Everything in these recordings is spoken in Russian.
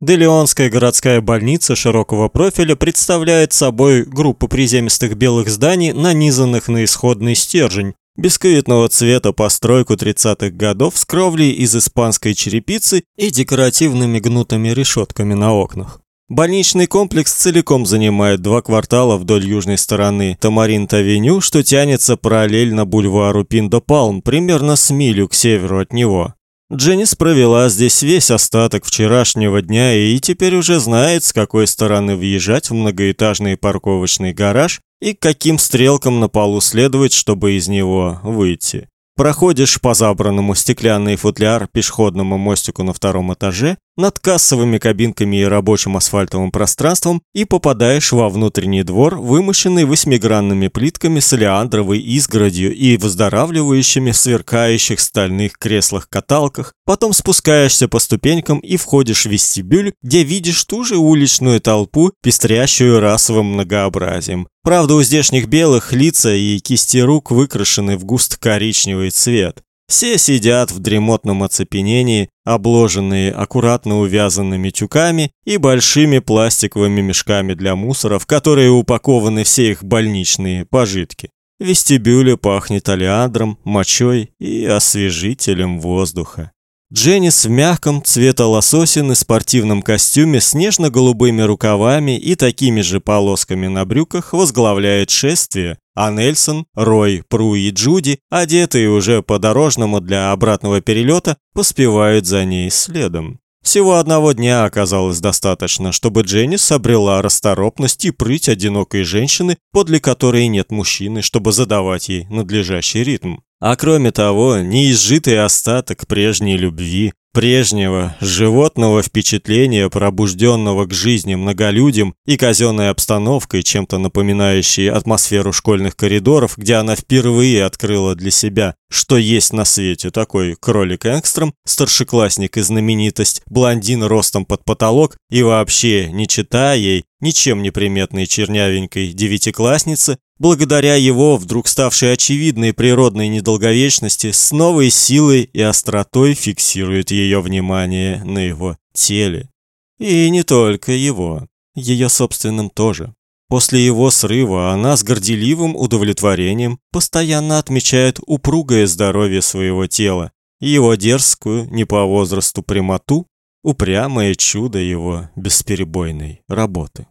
Делеонская городская больница широкого профиля представляет собой группу приземистых белых зданий, нанизанных на исходный стержень, бисквитного цвета постройку 30-х годов с кровлей из испанской черепицы и декоративными гнутыми решетками на окнах. Больничный комплекс целиком занимает два квартала вдоль южной стороны Тамаринт-авеню, что тянется параллельно бульвару Пиндо-Палм, примерно с милю к северу от него. Дженнис провела здесь весь остаток вчерашнего дня и теперь уже знает, с какой стороны въезжать в многоэтажный парковочный гараж и каким стрелкам на полу следовать, чтобы из него выйти. Проходишь по забранному стеклянный футляр пешеходному мостику на втором этаже, над кассовыми кабинками и рабочим асфальтовым пространством и попадаешь во внутренний двор, вымощенный восьмигранными плитками с олеандровой изгородью и выздоравливающими в сверкающих стальных креслах-каталках. Потом спускаешься по ступенькам и входишь в вестибюль, где видишь ту же уличную толпу, пестрящую расовым многообразием. Правда, у здешних белых лица и кисти рук выкрашены в густо-коричневый цвет. Все сидят в дремотном оцепенении, обложенные аккуратно увязанными тюками и большими пластиковыми мешками для мусора, в которые упакованы все их больничные пожитки. В вестибюле пахнет олеандром, мочой и освежителем воздуха. Дженнис в мягком цвета лососины спортивном костюме с нежно-голубыми рукавами и такими же полосками на брюках возглавляет шествие, а Нельсон, Рой, Пру и Джуди, одетые уже по-дорожному для обратного перелета, поспевают за ней следом. Всего одного дня оказалось достаточно, чтобы Дженнис обрела расторопность и прыть одинокой женщины, подле которой нет мужчины, чтобы задавать ей надлежащий ритм. А кроме того, неизжитый остаток прежней любви, прежнего животного впечатления, пробужденного к жизни многолюдем и казенной обстановкой, чем-то напоминающей атмосферу школьных коридоров, где она впервые открыла для себя, что есть на свете такой кролик Энгстром, старшеклассник и знаменитость, блондин ростом под потолок и вообще, не читая ей, ничем не приметной чернявенькой девятикласснице, благодаря его вдруг ставшей очевидной природной недолговечности, с новой силой и остротой фиксирует ее внимание на его теле. И не только его, ее собственным тоже. После его срыва она с горделивым удовлетворением постоянно отмечает упругое здоровье своего тела, его дерзкую, не по возрасту прямоту, упрямое чудо его бесперебойной работы.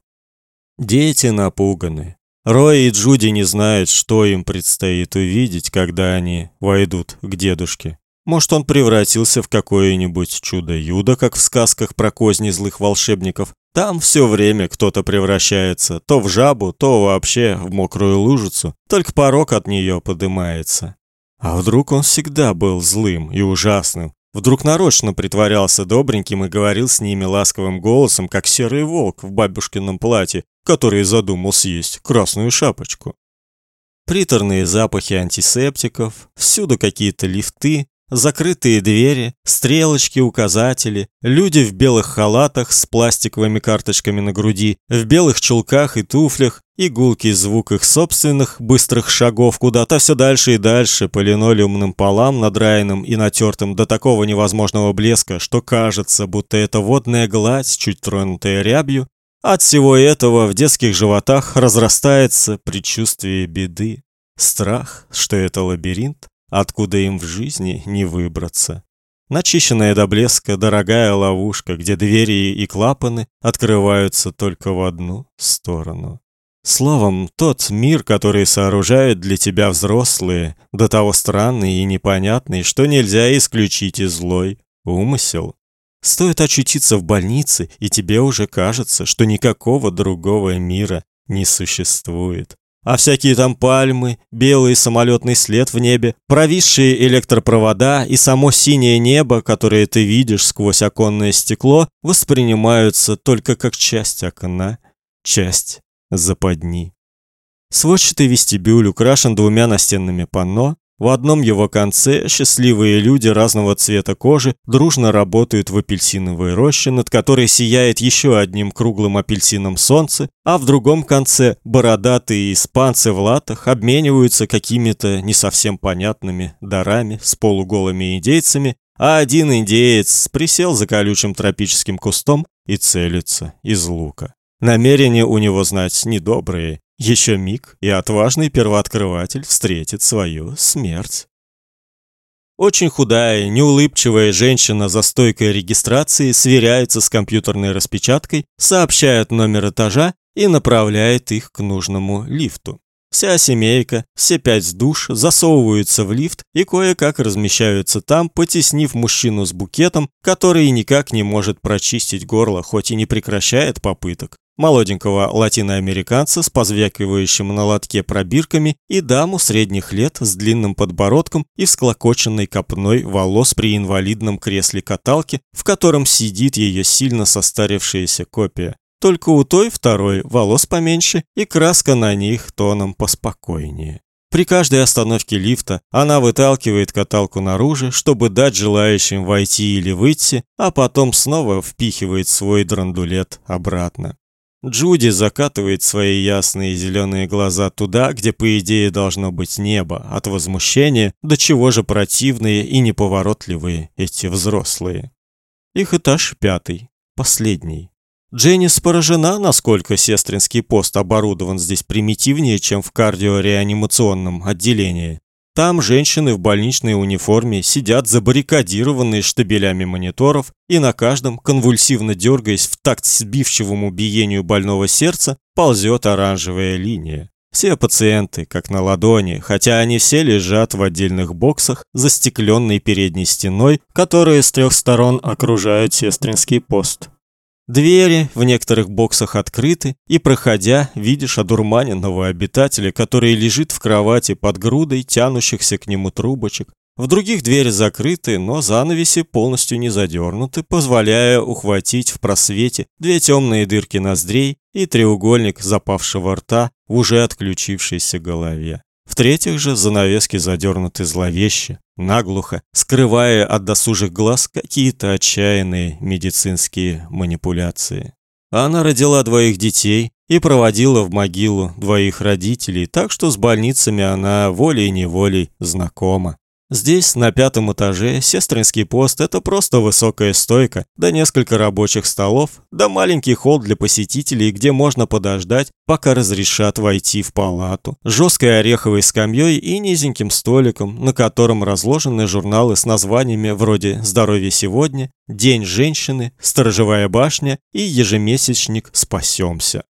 Дети напуганы. Рой и Джуди не знают, что им предстоит увидеть, когда они войдут к дедушке. Может, он превратился в какое-нибудь чудо-юдо, как в сказках про козни злых волшебников. Там все время кто-то превращается, то в жабу, то вообще в мокрую лужицу, только порог от нее подымается. А вдруг он всегда был злым и ужасным? Вдруг нарочно притворялся добреньким и говорил с ними ласковым голосом, как серый волк в бабушкином платье, который задумал съесть красную шапочку. Приторные запахи антисептиков, всюду какие-то лифты, Закрытые двери, стрелочки, указатели, люди в белых халатах с пластиковыми карточками на груди, в белых чулках и туфлях, и гулкий звук их собственных быстрых шагов куда-то все дальше и дальше по линолеумным полам, надраенным и натертым до такого невозможного блеска, что кажется, будто это водная гладь, чуть тронутая рябью. От всего этого в детских животах разрастается предчувствие беды, страх, что это лабиринт, откуда им в жизни не выбраться. Начищенная до блеска дорогая ловушка, где двери и клапаны открываются только в одну сторону. Словом, тот мир, который сооружают для тебя взрослые, до того странный и непонятный, что нельзя исключить и злой умысел. Стоит очутиться в больнице, и тебе уже кажется, что никакого другого мира не существует а всякие там пальмы, белый самолетный след в небе, провисшие электропровода и само синее небо, которое ты видишь сквозь оконное стекло, воспринимаются только как часть окна, часть западни. Сводчатый вестибюль украшен двумя настенными панно, в одном его конце счастливые люди разного цвета кожи дружно работают в апельсиновой роще, над которой сияет еще одним круглым апельсином солнце, а в другом конце бородатые испанцы в латах обмениваются какими-то не совсем понятными дарами с полуголыми индейцами, а один индеец присел за колючим тропическим кустом, и целится из лука. Намерения у него, знать, недобрые. Еще миг, и отважный первооткрыватель встретит свою смерть. Очень худая, неулыбчивая женщина за стойкой регистрации сверяется с компьютерной распечаткой, сообщает номер этажа и направляет их к нужному лифту. Вся семейка, все пять душ засовываются в лифт и кое-как размещаются там, потеснив мужчину с букетом, который никак не может прочистить горло, хоть и не прекращает попыток молоденького латиноамериканца с позвякивающим на лотке пробирками и даму средних лет с длинным подбородком и всклокоченной копной волос при инвалидном кресле каталки, в котором сидит ее сильно состарившаяся копия. Только у той второй волос поменьше и краска на них тоном поспокойнее. При каждой остановке лифта она выталкивает каталку наружу, чтобы дать желающим войти или выйти, а потом снова впихивает свой драндулет обратно. Джуди закатывает свои ясные зеленые глаза туда, где по идее должно быть небо, от возмущения, до чего же противные и неповоротливые эти взрослые. Их этаж пятый, последний. Дженнис поражена, насколько сестринский пост оборудован здесь примитивнее, чем в кардиореанимационном отделении. Там женщины в больничной униформе сидят забаррикадированные штабелями мониторов, и на каждом, конвульсивно дергаясь в такт сбивчивому биению больного сердца, ползет оранжевая линия. Все пациенты, как на ладони, хотя они все лежат в отдельных боксах, застекленной передней стеной, которая с трех сторон окружает сестринский пост. Двери в некоторых боксах открыты, и проходя, видишь одурманенного обитателя, который лежит в кровати под грудой тянущихся к нему трубочек. В других двери закрыты, но занавеси полностью не задернуты, позволяя ухватить в просвете две темные дырки ноздрей и треугольник запавшего рта в уже отключившейся голове. В-третьих же, занавески задернуты зловеще, наглухо, скрывая от досужих глаз какие-то отчаянные медицинские манипуляции. Она родила двоих детей и проводила в могилу двоих родителей, так что с больницами она волей-неволей знакома. Здесь, на пятом этаже, сестринский пост – это просто высокая стойка, да несколько рабочих столов, да маленький холл для посетителей, где можно подождать, пока разрешат войти в палату, жесткой ореховой скамьей и низеньким столиком, на котором разложены журналы с названиями вроде «Здоровье сегодня», «День женщины», «Сторожевая башня» и ежемесячник «Спасемся».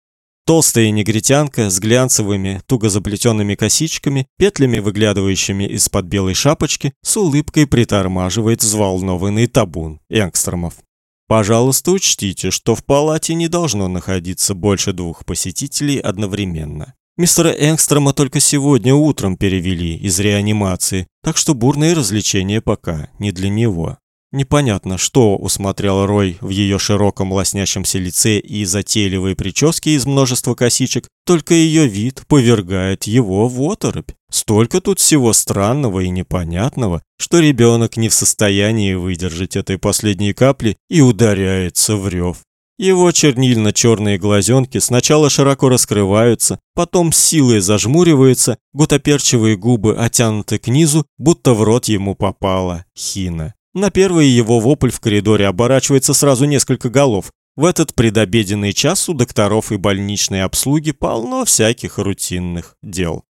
Толстая негритянка с глянцевыми, туго заплетенными косичками, петлями, выглядывающими из-под белой шапочки, с улыбкой притормаживает взволнованный табун энгстромов. Пожалуйста, учтите, что в палате не должно находиться больше двух посетителей одновременно. Мистера Энгстрома только сегодня утром перевели из реанимации, так что бурные развлечения пока не для него. Непонятно, что усмотрел Рой в ее широком лоснящемся лице и затейливой прическе из множества косичек, только ее вид повергает его в оторопь. Столько тут всего странного и непонятного, что ребенок не в состоянии выдержать этой последней капли и ударяется в рев. Его чернильно-черные глазенки сначала широко раскрываются, потом с силой зажмуриваются, гутоперчивые губы оттянуты к низу, будто в рот ему попала хина. На первый его вопль в коридоре оборачивается сразу несколько голов. В этот предобеденный час у докторов и больничной обслуги полно всяких рутинных дел.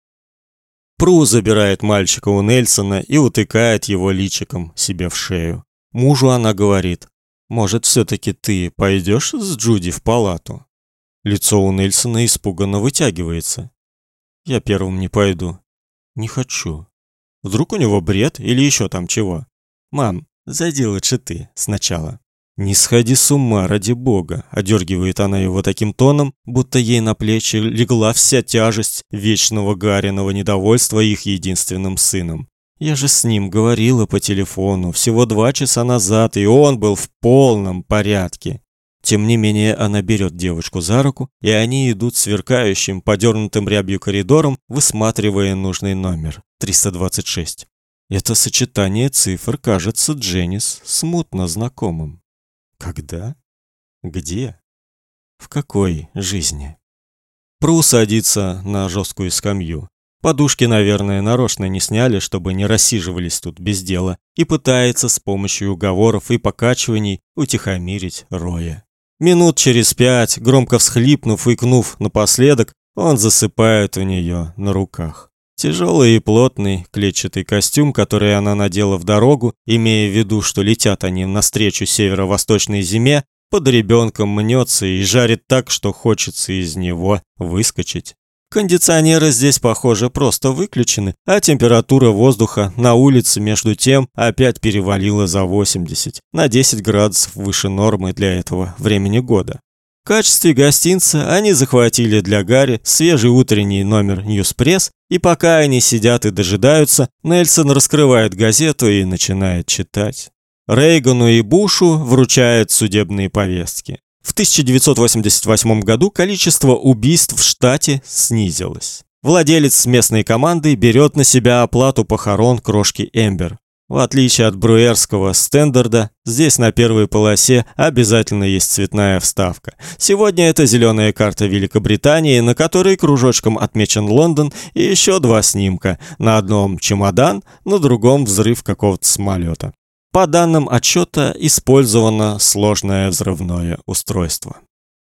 Пру забирает мальчика у Нельсона и утыкает его личиком себе в шею. Мужу она говорит, «Может, все-таки ты пойдешь с Джуди в палату?» Лицо у Нельсона испуганно вытягивается. «Я первым не пойду». «Не хочу». Вдруг у него бред или еще там чего? «Мам, Зайди лучше ты сначала. Не сходи с ума, ради бога, одергивает она его таким тоном, будто ей на плечи легла вся тяжесть вечного Гариного недовольства их единственным сыном. Я же с ним говорила по телефону всего два часа назад, и он был в полном порядке. Тем не менее, она берет девочку за руку, и они идут сверкающим, подернутым рябью коридором, высматривая нужный номер 326. Это сочетание цифр кажется Дженнис смутно знакомым. Когда? Где? В какой жизни? Пру садится на жесткую скамью. Подушки, наверное, нарочно не сняли, чтобы не рассиживались тут без дела, и пытается с помощью уговоров и покачиваний утихомирить Роя. Минут через пять, громко всхлипнув и кнув напоследок, он засыпает у нее на руках. Тяжелый и плотный клетчатый костюм, который она надела в дорогу, имея в виду, что летят они навстречу северо-восточной зиме, под ребенком мнется и жарит так, что хочется из него выскочить. Кондиционеры здесь, похоже, просто выключены, а температура воздуха на улице между тем опять перевалила за 80, на 10 градусов выше нормы для этого времени года. В качестве гостинца они захватили для Гарри свежий утренний номер «Ньюспресс», и пока они сидят и дожидаются, Нельсон раскрывает газету и начинает читать. Рейгану и Бушу вручают судебные повестки. В 1988 году количество убийств в штате снизилось. Владелец местной команды берет на себя оплату похорон крошки Эмбер. В отличие от бруерского стендарда, здесь на первой полосе обязательно есть цветная вставка. Сегодня это зеленая карта Великобритании, на которой кружочком отмечен Лондон и еще два снимка. На одном чемодан, на другом взрыв какого-то самолета. По данным отчета, использовано сложное взрывное устройство.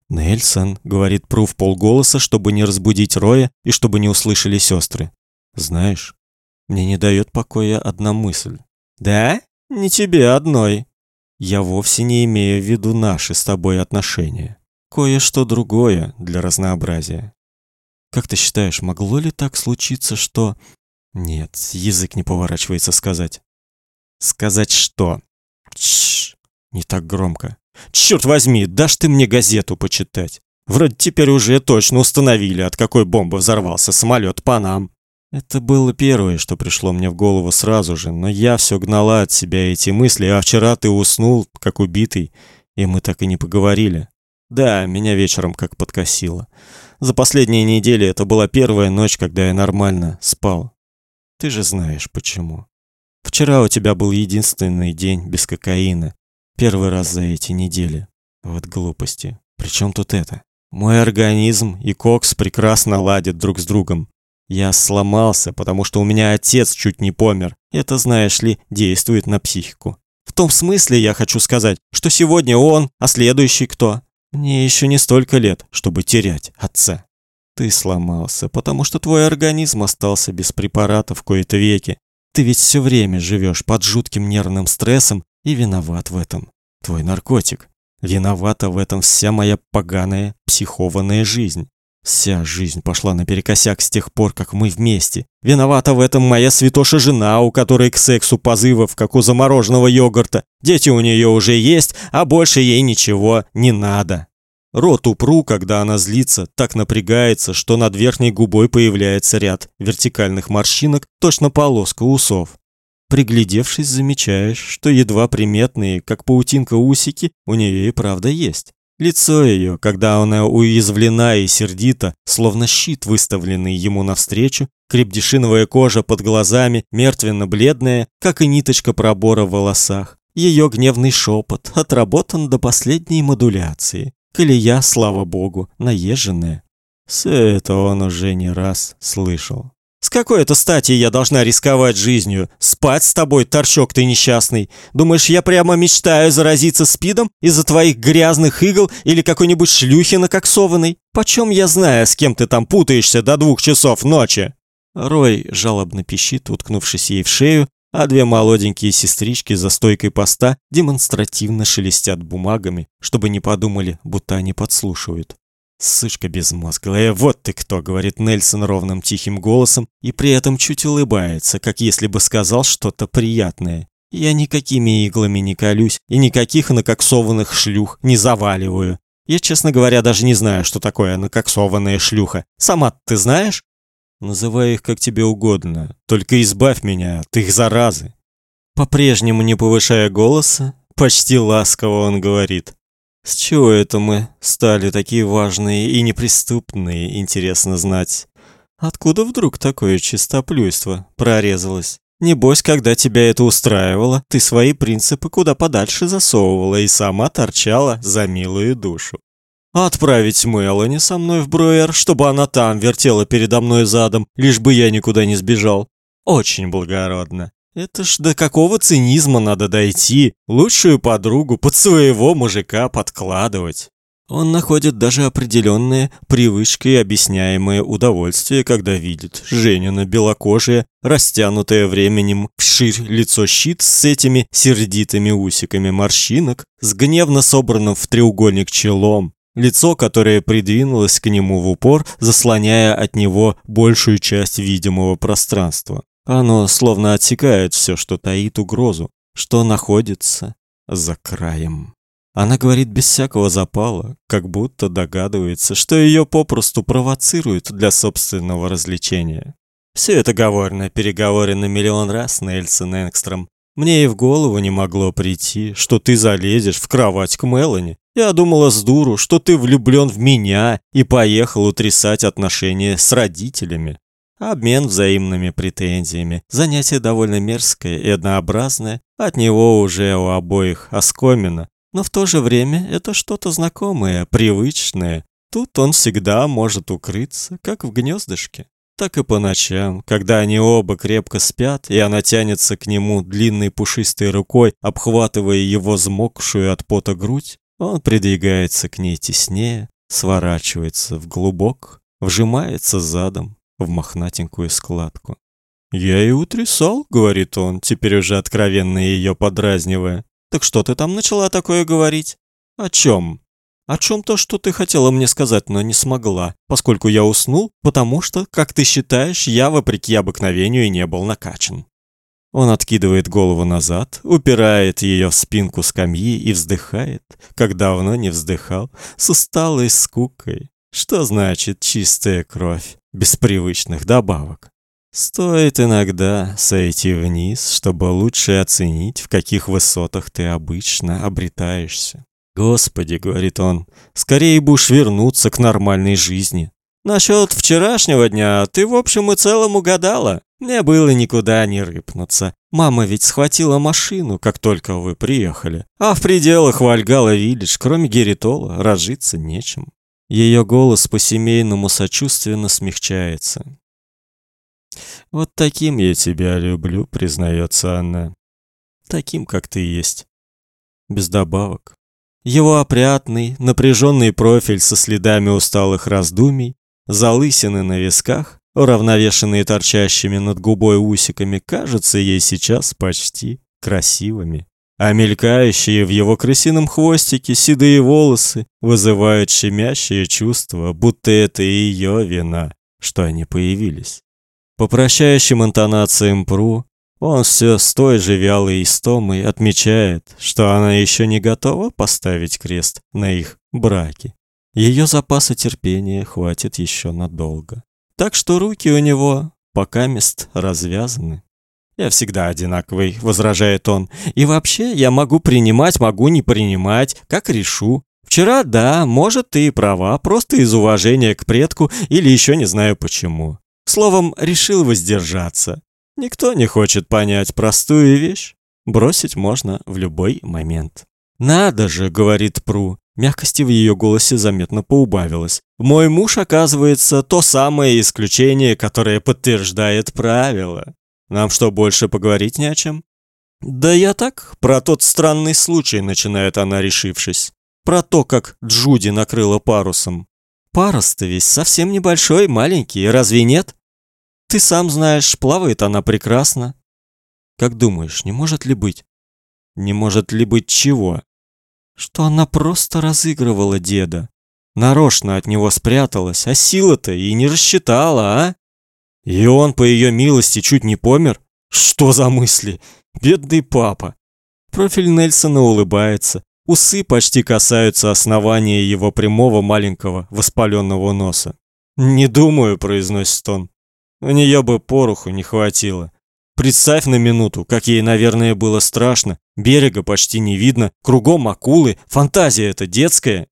«Нельсон», — говорит Пруф полголоса, чтобы не разбудить Роя и чтобы не услышали сестры. «Знаешь, мне не дает покоя одна мысль. Да? Не тебе одной. Я вовсе не имею в виду наши с тобой отношения. Кое-что другое для разнообразия. Как ты считаешь, могло ли так случиться, что... Нет, язык не поворачивается сказать. Сказать что? Чш, не так громко. Черт возьми, дашь ты мне газету почитать? Вроде теперь уже точно установили, от какой бомбы взорвался самолет по нам. Это было первое, что пришло мне в голову сразу же, но я все гнала от себя эти мысли, а вчера ты уснул, как убитый, и мы так и не поговорили. Да, меня вечером как подкосило. За последние недели это была первая ночь, когда я нормально спал. Ты же знаешь почему. Вчера у тебя был единственный день без кокаина. Первый раз за эти недели. Вот глупости. Причем тут это? Мой организм и кокс прекрасно ладят друг с другом. Я сломался, потому что у меня отец чуть не помер. Это, знаешь ли, действует на психику. В том смысле я хочу сказать, что сегодня он, а следующий кто? Мне еще не столько лет, чтобы терять отца. Ты сломался, потому что твой организм остался без препаратов в кои-то веки. Ты ведь все время живешь под жутким нервным стрессом и виноват в этом. Твой наркотик. Виновата в этом вся моя поганая, психованная жизнь. Вся жизнь пошла наперекосяк с тех пор, как мы вместе. Виновата в этом моя святоша жена, у которой к сексу позывов, как у замороженного йогурта. Дети у нее уже есть, а больше ей ничего не надо. Рот упру, когда она злится, так напрягается, что над верхней губой появляется ряд вертикальных морщинок, точно полоска усов. Приглядевшись, замечаешь, что едва приметные, как паутинка усики, у нее и правда есть. Лицо ее, когда она уязвлена и сердита, словно щит, выставленный ему навстречу, крепдешиновая кожа под глазами, мертвенно-бледная, как и ниточка пробора в волосах. Ее гневный шепот отработан до последней модуляции. Колея, слава богу, наезженная. Все это он уже не раз слышал. С какой это стати я должна рисковать жизнью? Спать с тобой, торчок ты несчастный. Думаешь, я прямо мечтаю заразиться спидом из-за твоих грязных игл или какой-нибудь шлюхи накоксованной? Почем я знаю, с кем ты там путаешься до двух часов ночи?» Рой жалобно пищит, уткнувшись ей в шею, а две молоденькие сестрички за стойкой поста демонстративно шелестят бумагами, чтобы не подумали, будто они подслушивают. «Сучка безмозглая, вот ты кто!» — говорит Нельсон ровным тихим голосом и при этом чуть улыбается, как если бы сказал что-то приятное. «Я никакими иглами не колюсь и никаких накоксованных шлюх не заваливаю. Я, честно говоря, даже не знаю, что такое накоксованная шлюха. Сама ты знаешь?» «Называй их как тебе угодно, только избавь меня от их заразы». По-прежнему не повышая голоса, почти ласково он говорит. С чего это мы стали такие важные и неприступные, интересно знать? Откуда вдруг такое чистоплюйство прорезалось? Небось, когда тебя это устраивало, ты свои принципы куда подальше засовывала и сама торчала за милую душу. Отправить Мелани со мной в Бруэр, чтобы она там вертела передо мной задом, лишь бы я никуда не сбежал. Очень благородно. Это ж до какого цинизма надо дойти, лучшую подругу под своего мужика подкладывать. Он находит даже определенное привычкой объясняемое удовольствие, когда видит Женина белокожее, растянутое временем вширь лицо щит с этими сердитыми усиками морщинок, с гневно собранным в треугольник челом, лицо, которое придвинулось к нему в упор, заслоняя от него большую часть видимого пространства. Оно словно отсекает все, что таит угрозу, что находится за краем. Она говорит без всякого запала, как будто догадывается, что ее попросту провоцируют для собственного развлечения. Все это говорно, переговорено миллион раз, Нельсон Энгстром. Мне и в голову не могло прийти, что ты залезешь в кровать к Мелани. Я думала с дуру, что ты влюблен в меня и поехал утрясать отношения с родителями. Обмен взаимными претензиями. Занятие довольно мерзкое и однообразное. От него уже у обоих оскомина. Но в то же время это что-то знакомое, привычное. Тут он всегда может укрыться, как в гнездышке. Так и по ночам, когда они оба крепко спят, и она тянется к нему длинной пушистой рукой, обхватывая его взмокшую от пота грудь, он придвигается к ней теснее, сворачивается в глубок, вжимается задом в мохнатенькую складку. «Я и утрясал», — говорит он, теперь уже откровенно ее подразнивая. Так что ты там начала такое говорить? О чем? О чем то, что ты хотела мне сказать, но не смогла, поскольку я уснул, потому что, как ты считаешь, я вопреки обыкновению не был накачан. Он откидывает голову назад, упирает ее в спинку скамьи и вздыхает, как давно не вздыхал, с усталой скукой. Что значит чистая кровь, без привычных добавок? Стоит иногда сойти вниз, чтобы лучше оценить, в каких высотах ты обычно обретаешься. Господи, говорит он, скорее бы уж вернуться к нормальной жизни. Насчет вчерашнего дня ты в общем и целом угадала. Мне было никуда не рыпнуться. Мама ведь схватила машину, как только вы приехали. А в пределах Вальгала Виллидж, кроме Геритола, разжиться нечем. Ее голос по-семейному сочувственно смягчается. Вот таким я тебя люблю, признается она. Таким, как ты есть. Без добавок. Его опрятный, напряженный профиль со следами усталых раздумий, залысины на висках, уравновешенные торчащими над губой усиками, кажутся ей сейчас почти красивыми. А мелькающие в его крысином хвостике седые волосы вызывают щемящее чувство, будто это ее вина, что они появились. По прощающим интонациям Пру, он все с той же вялой истомой отмечает, что она еще не готова поставить крест на их браке. Ее запаса терпения хватит еще надолго. Так что руки у него пока мест развязаны. «Я всегда одинаковый», — возражает он. «И вообще я могу принимать, могу не принимать, как решу. Вчера, да, может, ты и права, просто из уважения к предку или еще не знаю почему. Словом, решил воздержаться. Никто не хочет понять простую вещь. Бросить можно в любой момент. «Надо же», — говорит Пру. Мягкости в ее голосе заметно поубавилось. «Мой муж, оказывается, то самое исключение, которое подтверждает правило. Нам что, больше поговорить не о чем?» «Да я так, про тот странный случай», — начинает она, решившись. «Про то, как Джуди накрыла парусом. Парус-то весь совсем небольшой, маленький, разве нет? Ты сам знаешь, плавает она прекрасно. Как думаешь, не может ли быть? Не может ли быть чего? Что она просто разыгрывала деда. Нарочно от него спряталась, а сила-то и не рассчитала, а? И он, по ее милости, чуть не помер? Что за мысли? Бедный папа. Профиль Нельсона улыбается. Усы почти касаются основания его прямого маленького воспаленного носа. «Не думаю», — произносит он. «У нее бы пороху не хватило. Представь на минуту, как ей, наверное, было страшно. Берега почти не видно, кругом акулы, фантазия эта детская.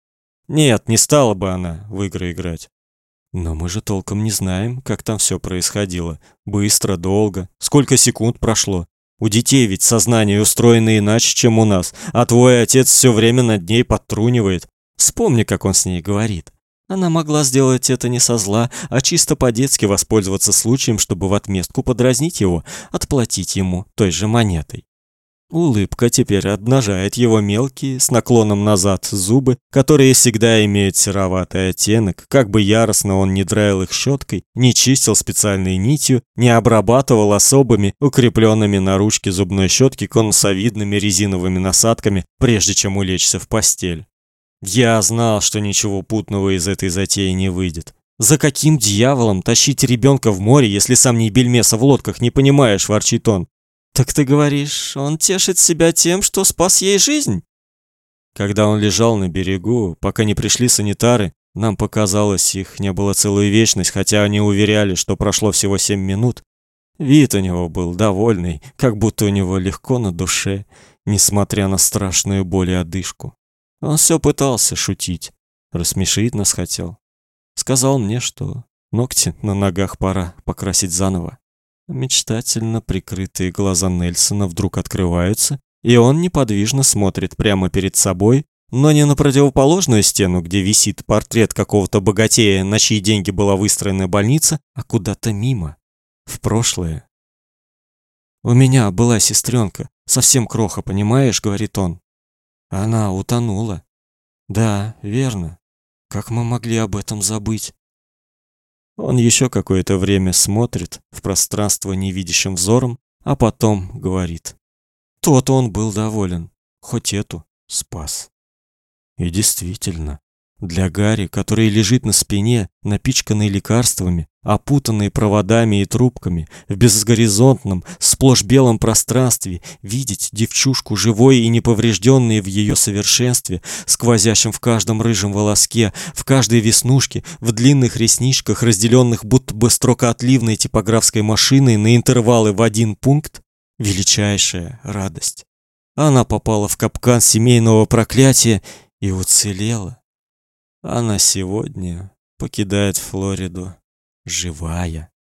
Нет, не стала бы она в игры играть. Но мы же толком не знаем, как там все происходило. Быстро, долго, сколько секунд прошло. У детей ведь сознание устроено иначе, чем у нас, а твой отец все время над ней подтрунивает. Вспомни, как он с ней говорит. Она могла сделать это не со зла, а чисто по-детски воспользоваться случаем, чтобы в отместку подразнить его, отплатить ему той же монетой. Улыбка теперь обнажает его мелкие, с наклоном назад, зубы, которые всегда имеют сероватый оттенок, как бы яростно он не драил их щеткой, не чистил специальной нитью, не обрабатывал особыми, укрепленными на ручке зубной щетки конусовидными резиновыми насадками, прежде чем улечься в постель. Я знал, что ничего путного из этой затеи не выйдет. За каким дьяволом тащить ребенка в море, если сам не бельмеса в лодках, не понимаешь, ворчит он. Так ты говоришь, он тешит себя тем, что спас ей жизнь? Когда он лежал на берегу, пока не пришли санитары, нам показалось, их не было целую вечность, хотя они уверяли, что прошло всего семь минут. Вид у него был довольный, как будто у него легко на душе, несмотря на страшную боль и одышку. Он все пытался шутить, рассмешить нас хотел. Сказал мне, что ногти на ногах пора покрасить заново. Мечтательно прикрытые глаза Нельсона вдруг открываются, и он неподвижно смотрит прямо перед собой, но не на противоположную стену, где висит портрет какого-то богатея, на чьи деньги была выстроена больница, а куда-то мимо, в прошлое. «У меня была сестренка, совсем кроха, понимаешь?» — говорит он. «Она утонула». «Да, верно. Как мы могли об этом забыть?» Он еще какое-то время смотрит в пространство невидящим взором, а потом говорит. Тот он был доволен, хоть эту спас. И действительно, для Гарри, который лежит на спине, напичканный лекарствами, опутанный проводами и трубками, в безгоризонтном, сплошь белом пространстве, видеть девчушку живой и неповрежденной в ее совершенстве, сквозящем в каждом рыжем волоске, в каждой веснушке, в длинных ресничках, разделенных будто бы строкоотливной типографской машиной на интервалы в один пункт, величайшая радость. Она попала в капкан семейного проклятия и уцелела. Она сегодня покидает Флориду живая.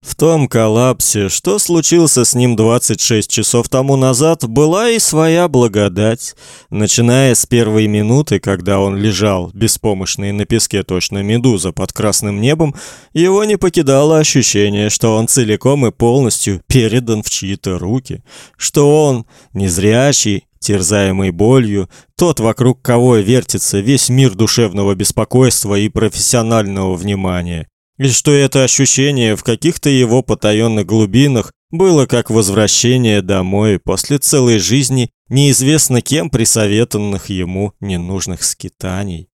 В том коллапсе, что случился с ним 26 часов тому назад, была и своя благодать. Начиная с первой минуты, когда он лежал, беспомощный на песке точно медуза под красным небом, его не покидало ощущение, что он целиком и полностью передан в чьи-то руки, что он, незрячий, терзаемый болью, тот, вокруг кого вертится весь мир душевного беспокойства и профессионального внимания. И что это ощущение в каких-то его потаенных глубинах было как возвращение домой после целой жизни неизвестно кем присоветованных ему ненужных скитаний.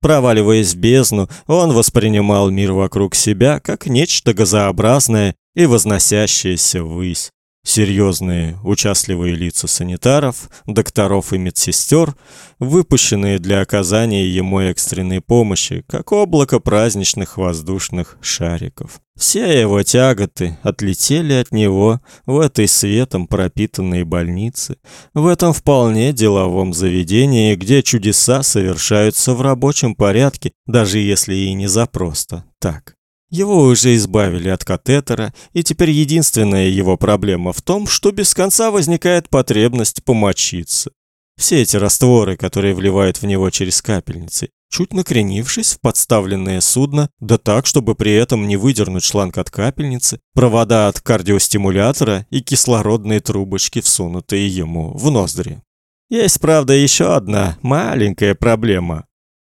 Проваливаясь в бездну, он воспринимал мир вокруг себя как нечто газообразное и возносящееся ввысь. Серьезные, участливые лица санитаров, докторов и медсестер, выпущенные для оказания ему экстренной помощи, как облако праздничных воздушных шариков. Все его тяготы отлетели от него в этой светом пропитанной больнице, в этом вполне деловом заведении, где чудеса совершаются в рабочем порядке, даже если и не за просто так. Его уже избавили от катетера, и теперь единственная его проблема в том, что без конца возникает потребность помочиться. Все эти растворы, которые вливают в него через капельницы, чуть накренившись в подставленное судно, да так, чтобы при этом не выдернуть шланг от капельницы, провода от кардиостимулятора и кислородные трубочки, всунутые ему в ноздри. Есть, правда, еще одна маленькая проблема.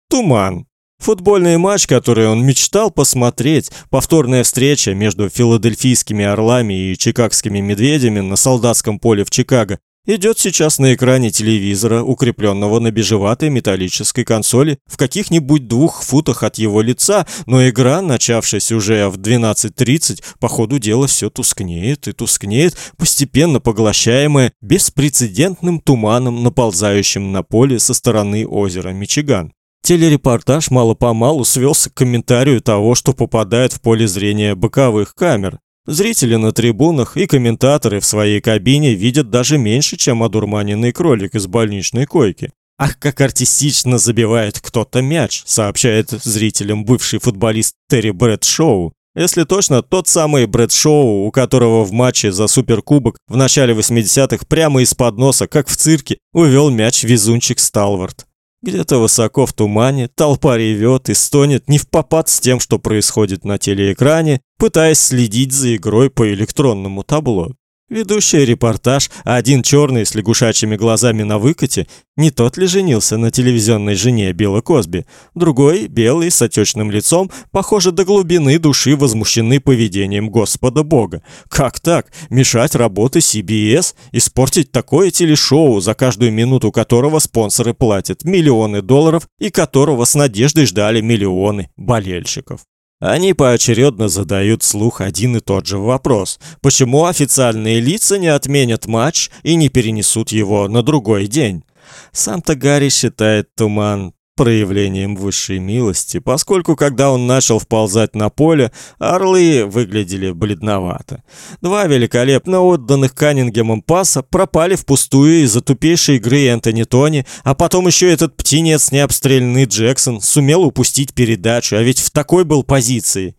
Туман. Футбольный матч, который он мечтал посмотреть, повторная встреча между филадельфийскими орлами и чикагскими медведями на солдатском поле в Чикаго, идет сейчас на экране телевизора, укрепленного на бежеватой металлической консоли в каких-нибудь двух футах от его лица, но игра, начавшись уже в 12.30, по ходу дела все тускнеет и тускнеет, постепенно поглощаемая беспрецедентным туманом, наползающим на поле со стороны озера Мичиган. Телерепортаж мало-помалу свелся к комментарию того, что попадает в поле зрения боковых камер. Зрители на трибунах и комментаторы в своей кабине видят даже меньше, чем одурманенный кролик из больничной койки. Ах, как артистично забивает кто-то мяч, сообщает зрителям бывший футболист Терри Брэдшоу. Если точно, тот самый Брэд Шоу, у которого в матче за суперкубок в начале 80-х прямо из-под носа, как в цирке, увел мяч везунчик Сталвард. Где-то высоко в тумане толпа ревет и стонет не в попад с тем, что происходит на телеэкране, пытаясь следить за игрой по электронному табло. Ведущий репортаж, один черный с лягушачьими глазами на выкате, не тот ли женился на телевизионной жене Билла Косби, другой, белый, с отечным лицом, похоже, до глубины души возмущены поведением Господа Бога. Как так? Мешать работе CBS? Испортить такое телешоу, за каждую минуту которого спонсоры платят миллионы долларов и которого с надеждой ждали миллионы болельщиков? Они поочередно задают слух один и тот же вопрос. Почему официальные лица не отменят матч и не перенесут его на другой день? Сам-то считает туман проявлением высшей милости, поскольку когда он начал вползать на поле, орлы выглядели бледновато. Два великолепно отданных Каннингемом паса пропали впустую из-за тупейшей игры Энтони Тони, а потом еще этот птенец необстрелянный Джексон сумел упустить передачу, а ведь в такой был позиции.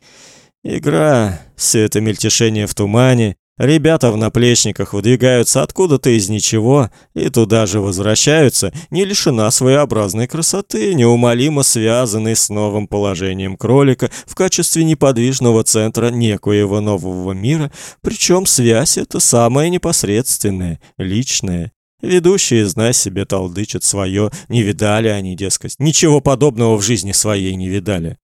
Игра, все это мельтешение в тумане, Ребята в наплечниках выдвигаются откуда-то из ничего и туда же возвращаются, не лишена своеобразной красоты, неумолимо связанной с новым положением кролика в качестве неподвижного центра некоего нового мира, причем связь эта самая непосредственная, личная. Ведущие, знай себе, толдычат свое, не видали они, дескать, ничего подобного в жизни своей не видали.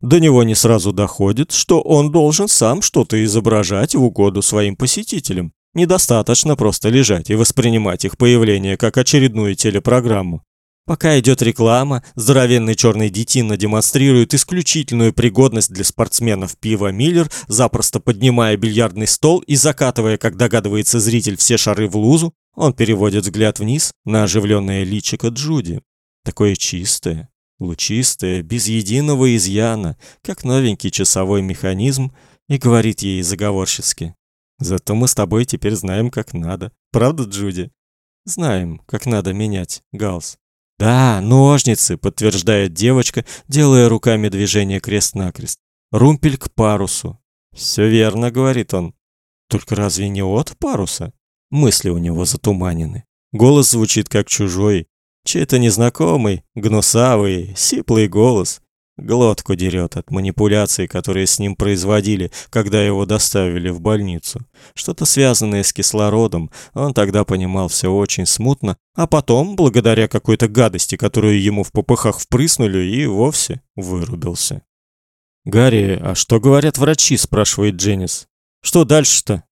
До него не сразу доходит, что он должен сам что-то изображать в угоду своим посетителям. Недостаточно просто лежать и воспринимать их появление как очередную телепрограмму. Пока идет реклама, здоровенный черный детина демонстрирует исключительную пригодность для спортсменов пива Миллер, запросто поднимая бильярдный стол и закатывая, как догадывается зритель, все шары в лузу, он переводит взгляд вниз на оживленное личико Джуди. Такое чистое, лучистая, без единого изъяна, как новенький часовой механизм, и говорит ей заговорщицки. «Зато мы с тобой теперь знаем, как надо. Правда, Джуди?» «Знаем, как надо менять, Галс». «Да, ножницы», — подтверждает девочка, делая руками движение крест-накрест. «Румпель к парусу». «Все верно», — говорит он. «Только разве не от паруса?» Мысли у него затуманены. Голос звучит как чужой, Чей-то незнакомый, гнусавый, сиплый голос. Глотку дерет от манипуляций, которые с ним производили, когда его доставили в больницу. Что-то связанное с кислородом, он тогда понимал все очень смутно, а потом, благодаря какой-то гадости, которую ему в попыхах впрыснули, и вовсе вырубился. «Гарри, а что говорят врачи?» – спрашивает Дженнис. «Что дальше-то?»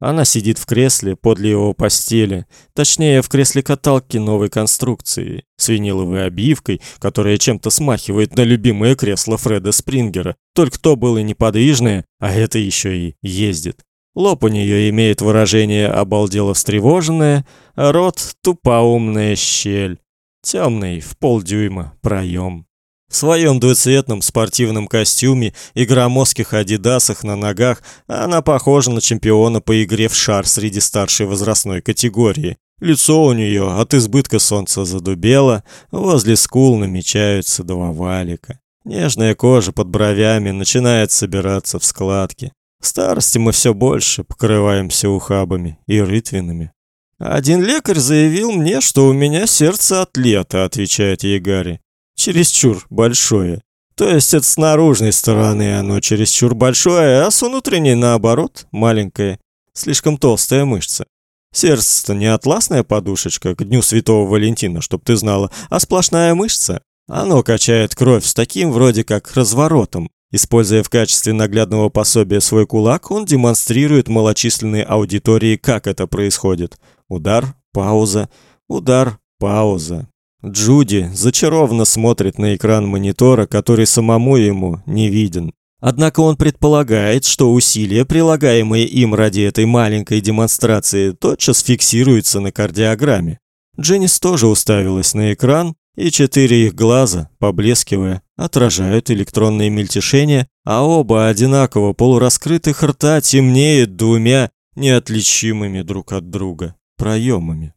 Она сидит в кресле подле его постели, точнее, в кресле каталки новой конструкции, с виниловой обивкой, которая чем-то смахивает на любимое кресло Фреда Спрингера. Только то было неподвижное, а это еще и ездит. Лоб у нее имеет выражение обалдело встревоженное, а рот тупоумная щель, темный в полдюйма проем. В своем двуцветном спортивном костюме и громоздких адидасах на ногах она похожа на чемпиона по игре в шар среди старшей возрастной категории. Лицо у нее от избытка солнца задубело, возле скул намечаются два валика. Нежная кожа под бровями начинает собираться в складки. В старости мы все больше покрываемся ухабами и рытвинами. Один лекарь заявил мне, что у меня сердце атлета, отвечает ей Гарри чересчур большое. То есть это с наружной стороны оно чересчур большое, а с внутренней наоборот, маленькое, слишком толстая мышца. Сердце-то не атласная подушечка к Дню Святого Валентина, чтоб ты знала, а сплошная мышца. Оно качает кровь с таким вроде как разворотом. Используя в качестве наглядного пособия свой кулак, он демонстрирует малочисленной аудитории, как это происходит. Удар, пауза, удар, пауза. Джуди зачарованно смотрит на экран монитора, который самому ему не виден. Однако он предполагает, что усилия, прилагаемые им ради этой маленькой демонстрации, тотчас фиксируются на кардиограмме. Дженнис тоже уставилась на экран, и четыре их глаза, поблескивая, отражают электронные мельтешения, а оба одинаково полураскрытых рта темнеют двумя неотличимыми друг от друга проемами.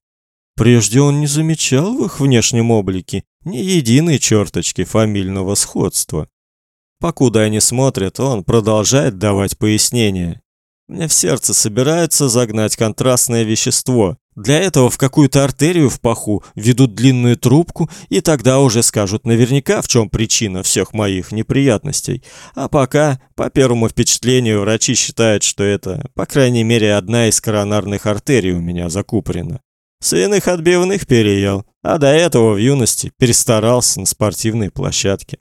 Прежде он не замечал в их внешнем облике ни единой черточки фамильного сходства. Покуда они смотрят, он продолжает давать пояснения. Мне в сердце собирается загнать контрастное вещество, Для этого в какую-то артерию в паху ведут длинную трубку, и тогда уже скажут наверняка, в чем причина всех моих неприятностей. А пока, по первому впечатлению, врачи считают, что это, по крайней мере, одна из коронарных артерий у меня закупорена. Свиных отбивных переел, а до этого в юности перестарался на спортивной площадке.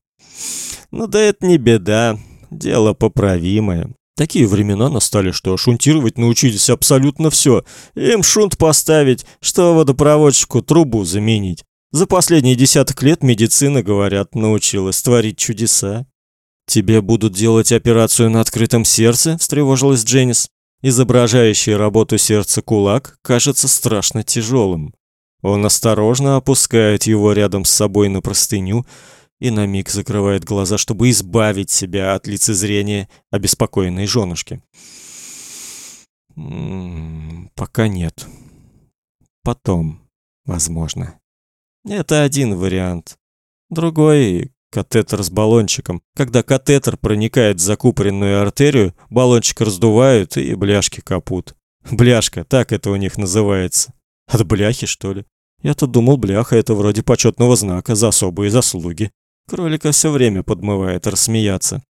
Ну да это не беда, дело поправимое. Такие времена настали, что шунтировать научились абсолютно все. Им шунт поставить, что водопроводчику трубу заменить. За последние десяток лет медицина, говорят, научилась творить чудеса. Тебе будут делать операцию на открытом сердце, встревожилась Дженнис. Изображающий работу сердца кулак кажется страшно тяжелым. Он осторожно опускает его рядом с собой на простыню и на миг закрывает глаза, чтобы избавить себя от лицезрения обеспокоенной женушки. М -м, пока нет. Потом, возможно. Это один вариант. Другой катетер с баллончиком. Когда катетер проникает в закупоренную артерию, баллончик раздувают и бляшки капут. Бляшка, так это у них называется. От бляхи, что ли? Я-то думал, бляха это вроде почетного знака за особые заслуги. Кролика все время подмывает рассмеяться.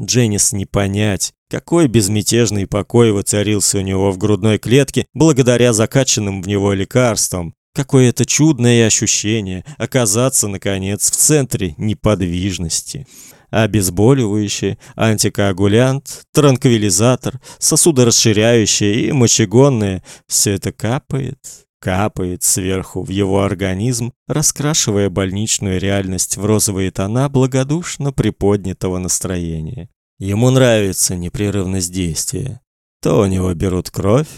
Дженнис не понять, какой безмятежный покой воцарился у него в грудной клетке благодаря закачанным в него лекарствам. Какое это чудное ощущение оказаться наконец в центре неподвижности. Обезболивающее, антикоагулянт, транквилизатор, сосудорасширяющее и мочегонное все это капает, капает сверху в его организм, раскрашивая больничную реальность в розовые тона благодушно приподнятого настроения. Ему нравится непрерывность действия. То у него берут кровь,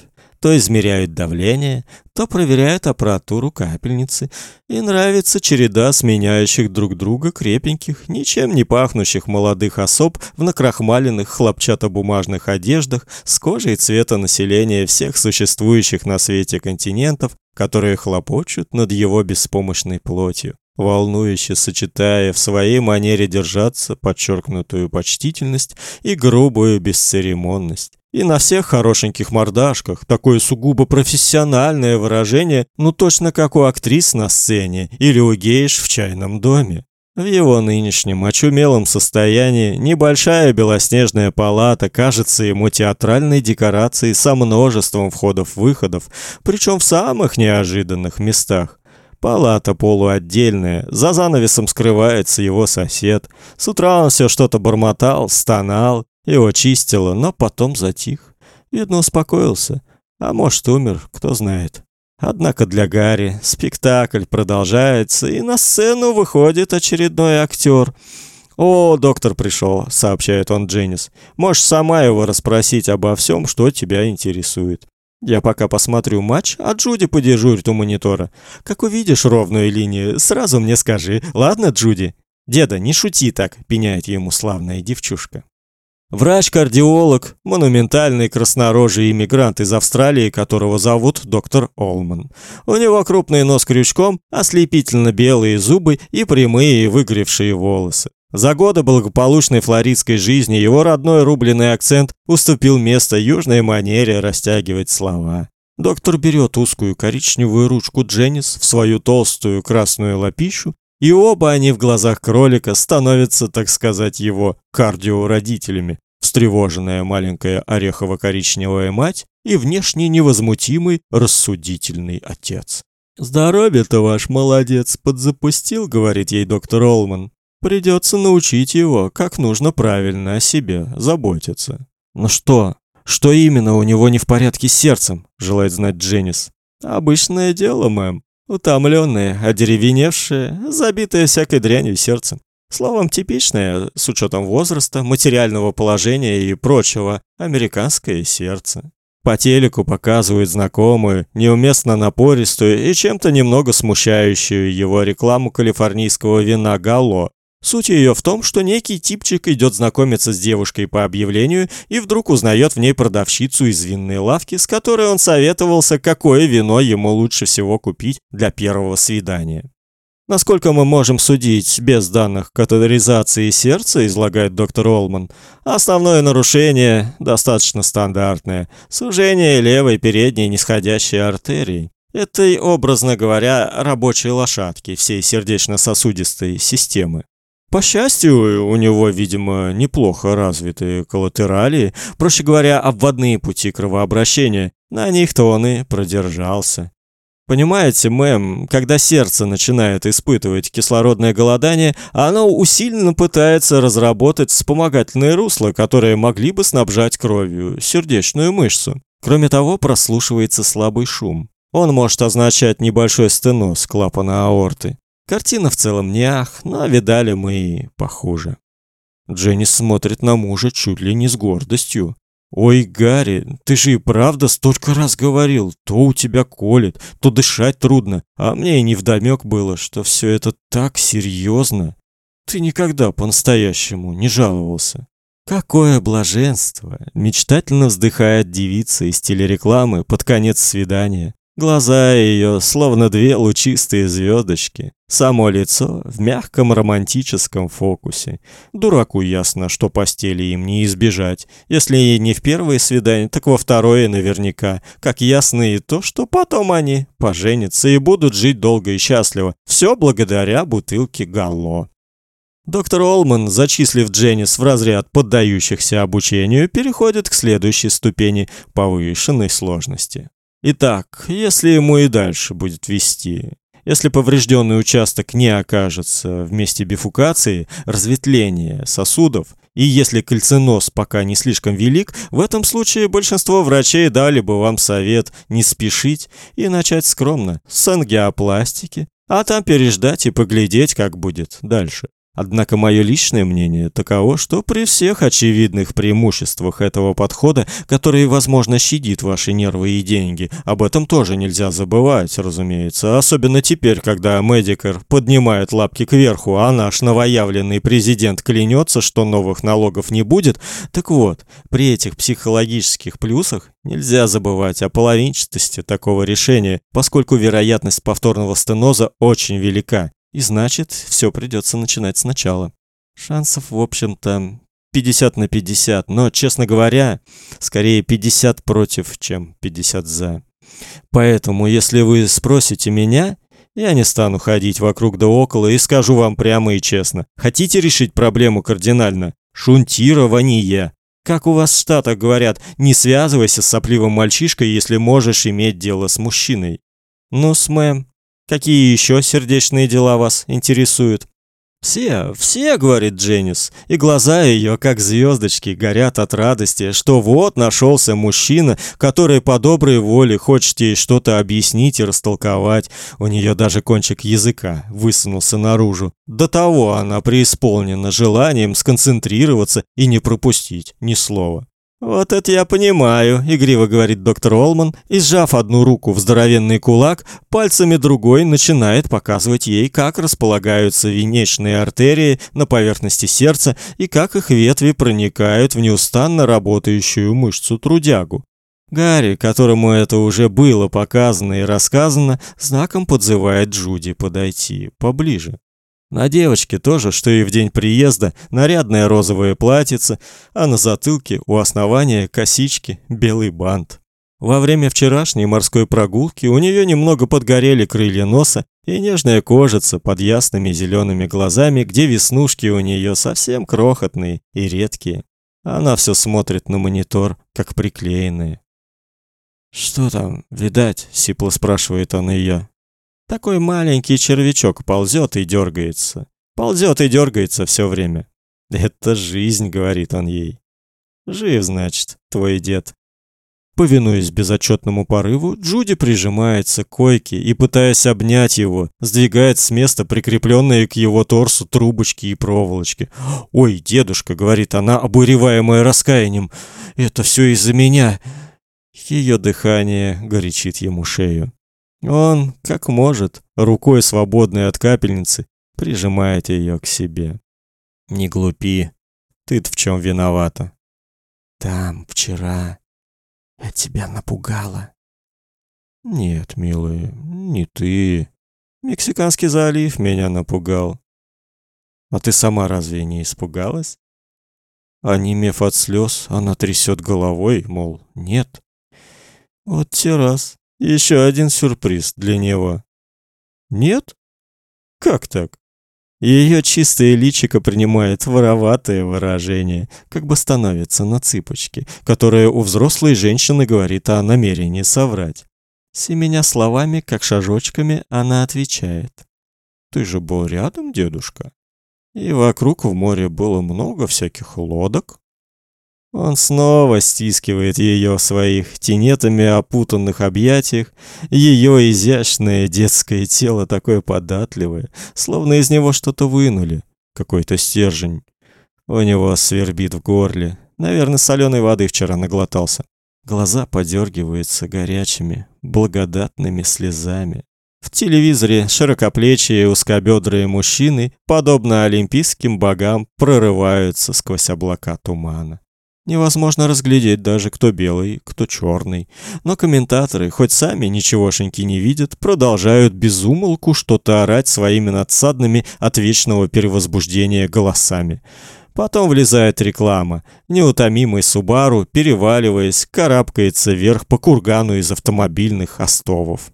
то измеряют давление, то проверяют аппаратуру капельницы, и нравится череда сменяющих друг друга крепеньких, ничем не пахнущих молодых особ в накрахмаленных хлопчатобумажных одеждах с кожей цвета населения всех существующих на свете континентов, которые хлопочут над его беспомощной плотью волнующе сочетая в своей манере держаться подчеркнутую почтительность и грубую бесцеремонность. И на всех хорошеньких мордашках такое сугубо профессиональное выражение, ну точно как у актрис на сцене или у гейш в чайном доме. В его нынешнем очумелом состоянии небольшая белоснежная палата кажется ему театральной декорацией со множеством входов-выходов, причем в самых неожиданных местах. Палата полуотдельная, за занавесом скрывается его сосед. С утра он все что-то бормотал, стонал, его чистило, но потом затих. Видно, успокоился. А может, умер, кто знает. Однако для Гарри спектакль продолжается, и на сцену выходит очередной актер. «О, доктор пришел», — сообщает он Дженнис. «Можешь сама его расспросить обо всем, что тебя интересует. Я пока посмотрю матч, а Джуди подежурит у монитора. Как увидишь ровную линию, сразу мне скажи. Ладно, Джуди?» «Деда, не шути так», — пеняет ему славная девчушка. Врач-кардиолог, монументальный краснорожий иммигрант из Австралии, которого зовут доктор Олман. У него крупный нос крючком, ослепительно белые зубы и прямые выгоревшие волосы. За годы благополучной флоридской жизни его родной рубленый акцент уступил место южной манере растягивать слова. Доктор берет узкую коричневую ручку Дженнис в свою толстую красную лапищу, и оба они в глазах кролика становятся, так сказать, его кардиородителями встревоженная маленькая орехово-коричневая мать и внешне невозмутимый рассудительный отец. «Здоровье-то ваш молодец подзапустил», — говорит ей доктор Олман. «Придется научить его, как нужно правильно о себе заботиться». «Ну что? Что именно у него не в порядке с сердцем?» — желает знать Дженнис. «Обычное дело, мэм. Утомленное, одеревеневшее, забитое всякой дрянью сердцем. Словом, типичное, с учетом возраста, материального положения и прочего, американское сердце. По телеку показывают знакомую, неуместно напористую и чем-то немного смущающую его рекламу калифорнийского вина «Галло». Суть ее в том, что некий типчик идет знакомиться с девушкой по объявлению и вдруг узнает в ней продавщицу из винной лавки, с которой он советовался, какое вино ему лучше всего купить для первого свидания. Насколько мы можем судить без данных катетеризации сердца, излагает доктор Олман, основное нарушение достаточно стандартное – сужение левой передней нисходящей артерии. Этой, образно говоря, рабочей лошадки всей сердечно-сосудистой системы. По счастью, у него, видимо, неплохо развиты коллатерали, проще говоря, обводные пути кровообращения. На них-то он и продержался. Понимаете, мэм, когда сердце начинает испытывать кислородное голодание, оно усиленно пытается разработать вспомогательные русла, которые могли бы снабжать кровью сердечную мышцу. Кроме того, прослушивается слабый шум. Он может означать небольшой стеноз клапана аорты. Картина в целом не ах, но видали мы и похуже. Дженнис смотрит на мужа чуть ли не с гордостью. Ой, Гарри, ты же и правда столько раз говорил, то у тебя колет, то дышать трудно, а мне и не вдомек было, что все это так серьезно. Ты никогда по-настоящему не жаловался. Какое блаженство, мечтательно вздыхает девица из телерекламы под конец свидания. Глаза ее словно две лучистые звездочки, само лицо в мягком романтическом фокусе. Дураку ясно, что постели им не избежать. Если и не в первое свидание, так во второе наверняка. Как ясно и то, что потом они поженятся и будут жить долго и счастливо. Все благодаря бутылке Галло. Доктор Олман, зачислив Дженнис в разряд поддающихся обучению, переходит к следующей ступени повышенной сложности. Итак, если ему и дальше будет вести, если поврежденный участок не окажется в месте бифуркации, разветвления сосудов, и если кальциноз пока не слишком велик, в этом случае большинство врачей дали бы вам совет не спешить и начать скромно, с ангиопластики, а там переждать и поглядеть, как будет дальше. Однако мое личное мнение таково, что при всех очевидных преимуществах этого подхода, который, возможно, щадит ваши нервы и деньги, об этом тоже нельзя забывать, разумеется, особенно теперь, когда Медикер поднимает лапки кверху, а наш новоявленный президент клянется, что новых налогов не будет. Так вот, при этих психологических плюсах нельзя забывать о половинчатости такого решения, поскольку вероятность повторного стеноза очень велика. И значит, все придется начинать сначала. Шансов, в общем-то, 50 на 50, но, честно говоря, скорее 50 против, чем 50 за. Поэтому, если вы спросите меня, я не стану ходить вокруг да около и скажу вам прямо и честно. Хотите решить проблему кардинально? Шунтирование. Как у вас в Штатах говорят, не связывайся с сопливым мальчишкой, если можешь иметь дело с мужчиной. Ну, с мэм, Какие еще сердечные дела вас интересуют? Все, все, говорит Дженнис, и глаза ее, как звездочки, горят от радости, что вот нашелся мужчина, который по доброй воле хочет ей что-то объяснить и растолковать. У нее даже кончик языка высунулся наружу. До того она преисполнена желанием сконцентрироваться и не пропустить ни слова. «Вот это я понимаю», — игриво говорит доктор Олман, и, сжав одну руку в здоровенный кулак, пальцами другой начинает показывать ей, как располагаются венечные артерии на поверхности сердца и как их ветви проникают в неустанно работающую мышцу трудягу. Гарри, которому это уже было показано и рассказано, знаком подзывает Джуди подойти поближе. На девочке тоже, что и в день приезда, нарядное розовое платьице, а на затылке у основания косички, белый бант. Во время вчерашней морской прогулки у нее немного подгорели крылья носа и нежная кожица под ясными зелеными глазами, где веснушки у нее совсем крохотные и редкие. Она все смотрит на монитор, как приклеенная. «Что там, видать?» — сипло спрашивает он ее. Такой маленький червячок ползет и дергается. Ползет и дергается все время. Это жизнь, говорит он ей. Жив, значит, твой дед. Повинуясь безотчетному порыву, Джуди прижимается к койке и, пытаясь обнять его, сдвигает с места прикрепленные к его торсу трубочки и проволочки. «Ой, дедушка», — говорит она, обуреваемая раскаянием, — «это все из-за меня». Ее дыхание горячит ему шею. Он, как может, рукой свободной от капельницы, прижимает ее к себе. Не глупи. Ты-то в чем виновата? Там вчера я тебя напугала. Нет, милая, не ты. Мексиканский залив меня напугал. А ты сама разве не испугалась? Онемев от слез, она трясет головой, мол, нет. Вот те раз. Еще один сюрприз для него. Нет? Как так? Ее чистое личико принимает вороватое выражение, как бы становится на цыпочки, которое у взрослой женщины говорит о намерении соврать. Семеня словами, как шажочками, она отвечает. «Ты же был рядом, дедушка?» И вокруг в море было много всяких лодок, он снова стискивает ее в своих тенетами опутанных объятиях. Ее изящное детское тело такое податливое, словно из него что-то вынули, какой-то стержень. У него свербит в горле. Наверное, соленой воды вчера наглотался. Глаза подергиваются горячими, благодатными слезами. В телевизоре широкоплечие узкобедрые мужчины, подобно олимпийским богам, прорываются сквозь облака тумана. Невозможно разглядеть даже, кто белый, кто черный. Но комментаторы, хоть сами ничегошеньки не видят, продолжают безумолку что-то орать своими надсадными от вечного перевозбуждения голосами. Потом влезает реклама. Неутомимый Субару, переваливаясь, карабкается вверх по кургану из автомобильных остовов.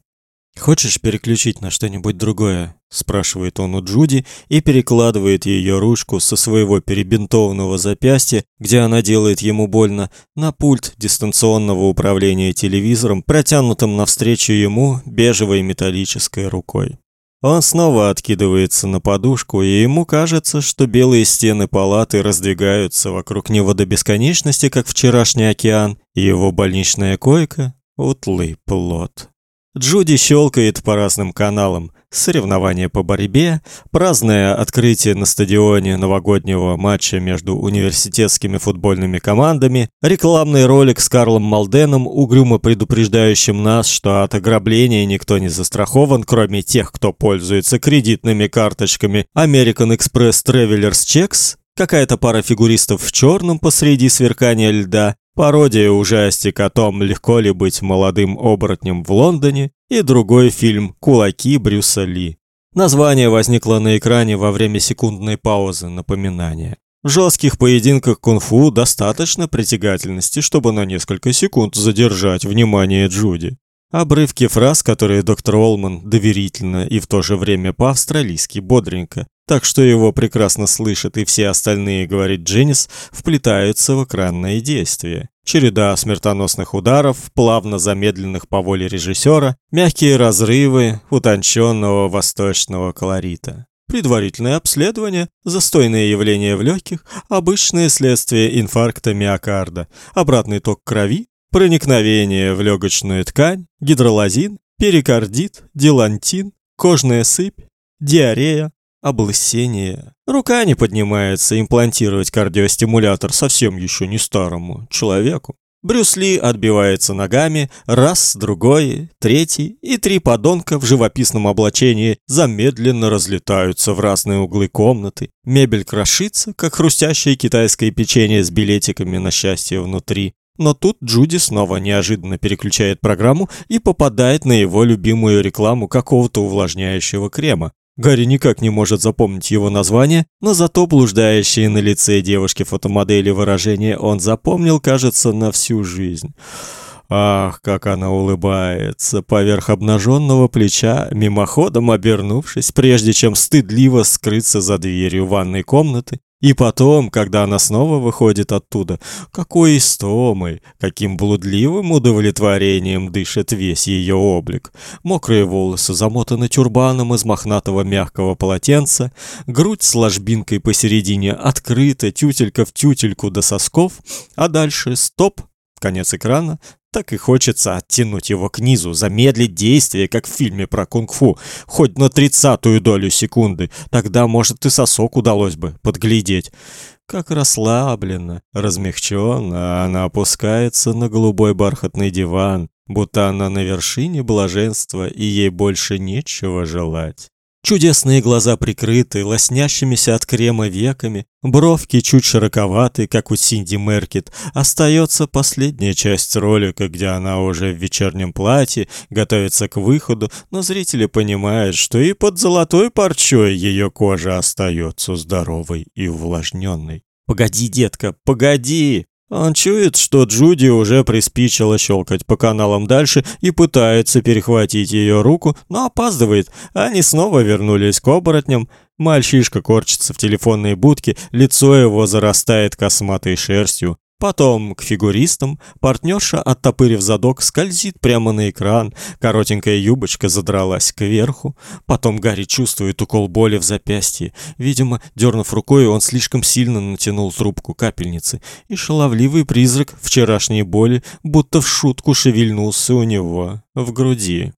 «Хочешь переключить на что-нибудь другое?» – спрашивает он у Джуди и перекладывает ее ручку со своего перебинтованного запястья, где она делает ему больно, на пульт дистанционного управления телевизором, протянутым навстречу ему бежевой металлической рукой. Он снова откидывается на подушку, и ему кажется, что белые стены палаты раздвигаются вокруг него до бесконечности, как вчерашний океан, и его больничная койка – утлый плод. Джуди щелкает по разным каналам. Соревнования по борьбе, праздное открытие на стадионе новогоднего матча между университетскими футбольными командами, рекламный ролик с Карлом Малденом, угрюмо предупреждающим нас, что от ограбления никто не застрахован, кроме тех, кто пользуется кредитными карточками. American Express Travelers Checks, какая-то пара фигуристов в черном посреди сверкания льда Пародия ужастик о том, легко ли быть молодым оборотнем в Лондоне, и другой фильм «Кулаки Брюса Ли». Название возникло на экране во время секундной паузы напоминания. В жестких поединках кунг-фу достаточно притягательности, чтобы на несколько секунд задержать внимание Джуди. Обрывки фраз, которые доктор Олман доверительно и в то же время по-австралийски бодренько, так что его прекрасно слышат и все остальные, говорит Дженнис, вплетаются в экранное действие. Череда смертоносных ударов, плавно замедленных по воле режиссера, мягкие разрывы утонченного восточного колорита. Предварительное обследование, застойные явления в легких, обычное следствие инфаркта миокарда, обратный ток крови, проникновение в легочную ткань, гидролазин, перикардит, дилантин, кожная сыпь, диарея, облысение. Рука не поднимается имплантировать кардиостимулятор совсем еще не старому человеку. Брюс Ли отбивается ногами, раз, другой, третий, и три подонка в живописном облачении замедленно разлетаются в разные углы комнаты. Мебель крошится, как хрустящее китайское печенье с билетиками на счастье внутри. Но тут Джуди снова неожиданно переключает программу и попадает на его любимую рекламу какого-то увлажняющего крема. Гарри никак не может запомнить его название, но зато блуждающие на лице девушки-фотомодели выражение он запомнил, кажется, на всю жизнь. Ах, как она улыбается поверх обнаженного плеча, мимоходом обернувшись, прежде чем стыдливо скрыться за дверью ванной комнаты. И потом, когда она снова выходит оттуда, какой истомой, каким блудливым удовлетворением дышит весь ее облик. Мокрые волосы замотаны тюрбаном из мохнатого мягкого полотенца, грудь с ложбинкой посередине открыта, тютелька в тютельку до сосков, а дальше стоп, конец экрана, так и хочется оттянуть его к низу, замедлить действие, как в фильме про кунг-фу, хоть на тридцатую долю секунды. Тогда, может, и сосок удалось бы подглядеть. Как расслабленно, размягченно она опускается на голубой бархатный диван, будто она на вершине блаженства и ей больше нечего желать. Чудесные глаза прикрыты, лоснящимися от крема веками, бровки чуть широковаты, как у Синди Меркет. Остается последняя часть ролика, где она уже в вечернем платье, готовится к выходу, но зрители понимают, что и под золотой парчой ее кожа остается здоровой и увлажненной. «Погоди, детка, погоди!» Он чует, что Джуди уже приспичило щелкать по каналам дальше и пытается перехватить ее руку, но опаздывает. Они снова вернулись к оборотням. Мальчишка корчится в телефонной будке, лицо его зарастает косматой шерстью. Потом к фигуристам, партнерша, оттопырив задок, скользит прямо на экран, коротенькая юбочка задралась кверху, потом Гарри чувствует укол боли в запястье. Видимо, дернув рукой, он слишком сильно натянул трубку капельницы, и шаловливый призрак вчерашней боли будто в шутку шевельнулся у него в груди.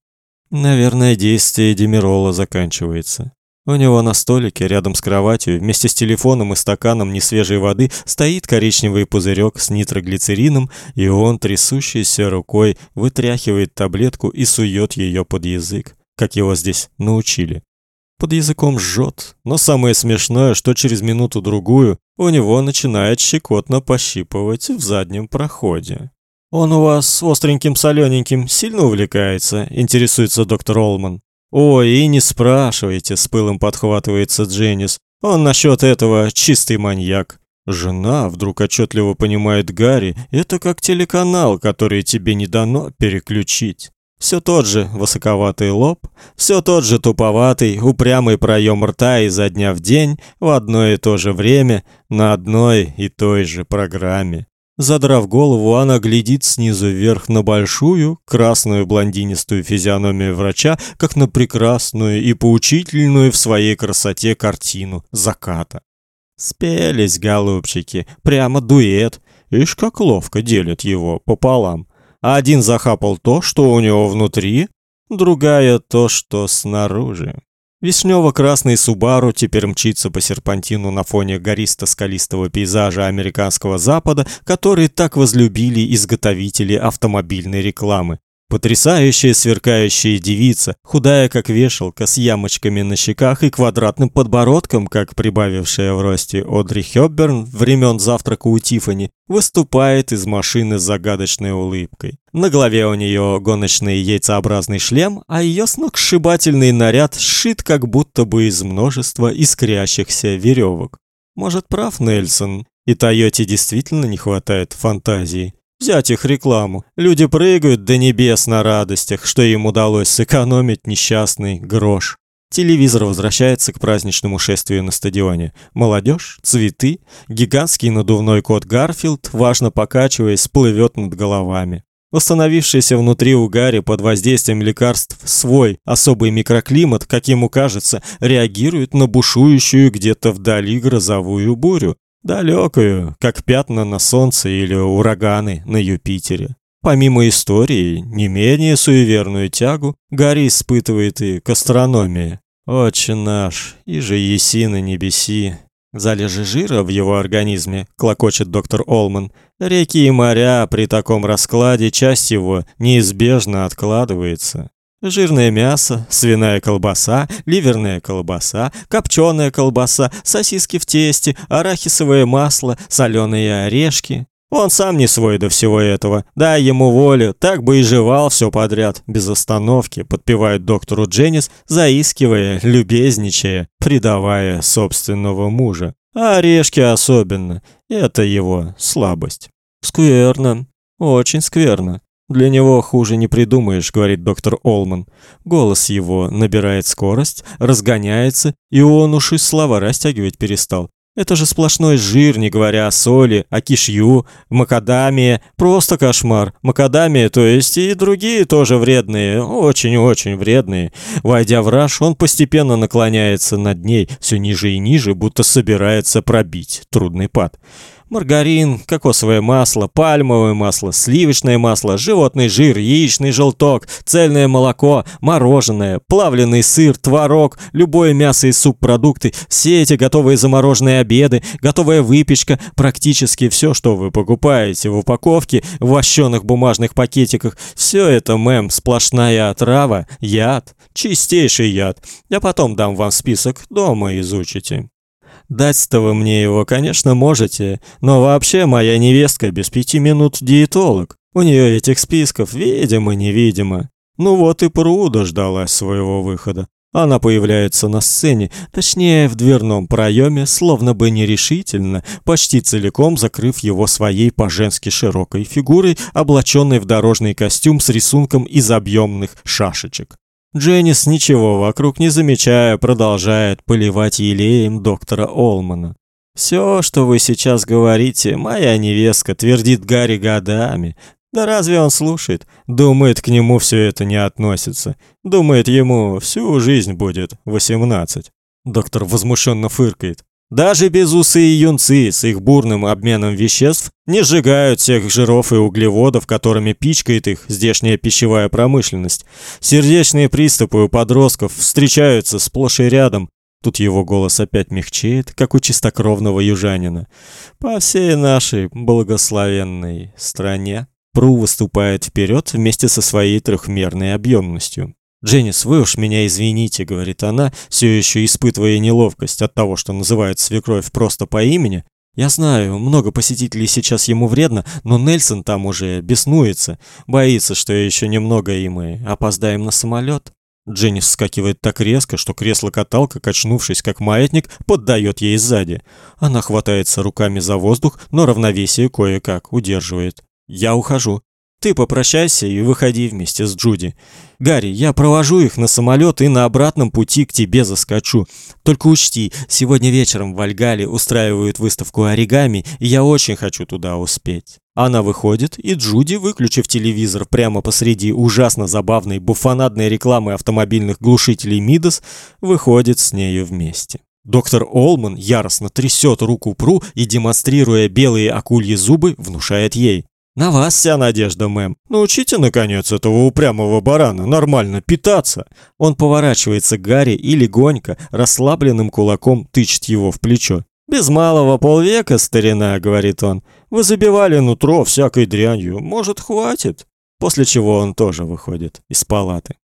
Наверное, действие Демирола заканчивается. У него на столике рядом с кроватью вместе с телефоном и стаканом несвежей воды стоит коричневый пузырек с нитроглицерином, и он трясущейся рукой вытряхивает таблетку и сует ее под язык, как его здесь научили. Под языком жжет, но самое смешное, что через минуту-другую у него начинает щекотно пощипывать в заднем проходе. «Он у вас остреньким солененьким сильно увлекается?» – интересуется доктор Олман. «Ой, и не спрашивайте», — с пылом подхватывается Дженнис. «Он насчет этого чистый маньяк». Жена вдруг отчетливо понимает Гарри, это как телеканал, который тебе не дано переключить. Все тот же высоковатый лоб, все тот же туповатый, упрямый проем рта изо дня в день, в одно и то же время, на одной и той же программе. Задрав голову, она глядит снизу вверх на большую, красную блондинистую физиономию врача, как на прекрасную и поучительную в своей красоте картину заката. Спелись, голубчики, прямо дуэт. Ишь, как ловко делят его пополам. Один захапал то, что у него внутри, другая то, что снаружи. Вишнево-красный Субару теперь мчится по серпантину на фоне гористо-скалистого пейзажа американского запада, который так возлюбили изготовители автомобильной рекламы. Потрясающая сверкающая девица, худая как вешалка, с ямочками на щеках и квадратным подбородком, как прибавившая в росте Одри Хёбберн времен завтрака у Тифани, выступает из машины с загадочной улыбкой. На голове у нее гоночный яйцеобразный шлем, а ее сногсшибательный наряд сшит как будто бы из множества искрящихся веревок. Может, прав Нельсон, и Тойоте действительно не хватает фантазии. Взять их рекламу. Люди прыгают до небес на радостях, что им удалось сэкономить несчастный грош. Телевизор возвращается к праздничному шествию на стадионе. Молодежь, цветы, гигантский надувной кот Гарфилд, важно покачиваясь, плывет над головами. Восстановившийся внутри у Гарри под воздействием лекарств свой особый микроклимат, как ему кажется, реагирует на бушующую где-то вдали грозовую бурю, Далекую, как пятна на солнце или ураганы на Юпитере. Помимо истории, не менее суеверную тягу Гарри испытывает и к астрономии. Отче наш, и же еси на небеси. Залежи жира в его организме, клокочет доктор Олман. Реки и моря при таком раскладе часть его неизбежно откладывается. Жирное мясо, свиная колбаса, ливерная колбаса, копченая колбаса, сосиски в тесте, арахисовое масло, соленые орешки. Он сам не свой до всего этого. Дай ему волю, так бы и жевал все подряд, без остановки, подпевает доктору Дженнис, заискивая, любезничая, предавая собственного мужа. А орешки особенно. Это его слабость. Скверно. Очень скверно. Для него хуже не придумаешь, говорит доктор Олман. Голос его набирает скорость, разгоняется, и он уж и слова растягивать перестал. Это же сплошной жир, не говоря о соли, о кишью, макадамия. Просто кошмар. Макадамия, то есть и другие тоже вредные, очень-очень вредные. Войдя в раж, он постепенно наклоняется над ней все ниже и ниже, будто собирается пробить трудный пад маргарин, кокосовое масло, пальмовое масло, сливочное масло, животный жир, яичный желток, цельное молоко, мороженое, плавленый сыр, творог, любое мясо и субпродукты, все эти готовые замороженные обеды, готовая выпечка, практически все, что вы покупаете в упаковке, в вощеных бумажных пакетиках, все это, мэм, сплошная отрава, яд, чистейший яд. Я потом дам вам список, дома изучите. Дать-то вы мне его, конечно, можете, но вообще моя невестка без пяти минут диетолог. У нее этих списков видимо-невидимо. Ну вот и Пруда дождалась своего выхода. Она появляется на сцене, точнее, в дверном проеме, словно бы нерешительно, почти целиком закрыв его своей по-женски широкой фигурой, облаченной в дорожный костюм с рисунком из объемных шашечек. Дженнис, ничего вокруг не замечая, продолжает поливать елеем доктора Олмана. «Все, что вы сейчас говорите, моя невестка твердит Гарри годами. Да разве он слушает? Думает, к нему все это не относится. Думает, ему всю жизнь будет восемнадцать». Доктор возмущенно фыркает. Даже безусые юнцы с их бурным обменом веществ не сжигают всех жиров и углеводов, которыми пичкает их здешняя пищевая промышленность. Сердечные приступы у подростков встречаются сплошь и рядом. Тут его голос опять мягчеет, как у чистокровного южанина. По всей нашей благословенной стране Пру выступает вперед вместе со своей трехмерной объемностью. «Дженнис, вы уж меня извините», — говорит она, все еще испытывая неловкость от того, что называет свекровь просто по имени. «Я знаю, много посетителей сейчас ему вредно, но Нельсон там уже беснуется, боится, что еще немного и мы опоздаем на самолет». Дженнис вскакивает так резко, что кресло-каталка, качнувшись как маятник, поддает ей сзади. Она хватается руками за воздух, но равновесие кое-как удерживает. «Я ухожу. Ты попрощайся и выходи вместе с Джуди. Гарри, я провожу их на самолет и на обратном пути к тебе заскочу. Только учти, сегодня вечером в Вальгале устраивают выставку оригами, и я очень хочу туда успеть. Она выходит, и Джуди, выключив телевизор прямо посреди ужасно забавной буфонадной рекламы автомобильных глушителей Мидас, выходит с нею вместе. Доктор Олман яростно трясет руку Пру и, демонстрируя белые акульи зубы, внушает ей. На вас вся надежда, мэм. Научите, наконец, этого упрямого барана нормально питаться. Он поворачивается к Гарри и легонько, расслабленным кулаком тычет его в плечо. «Без малого полвека, старина», — говорит он. «Вы забивали нутро всякой дрянью. Может, хватит?» После чего он тоже выходит из палаты.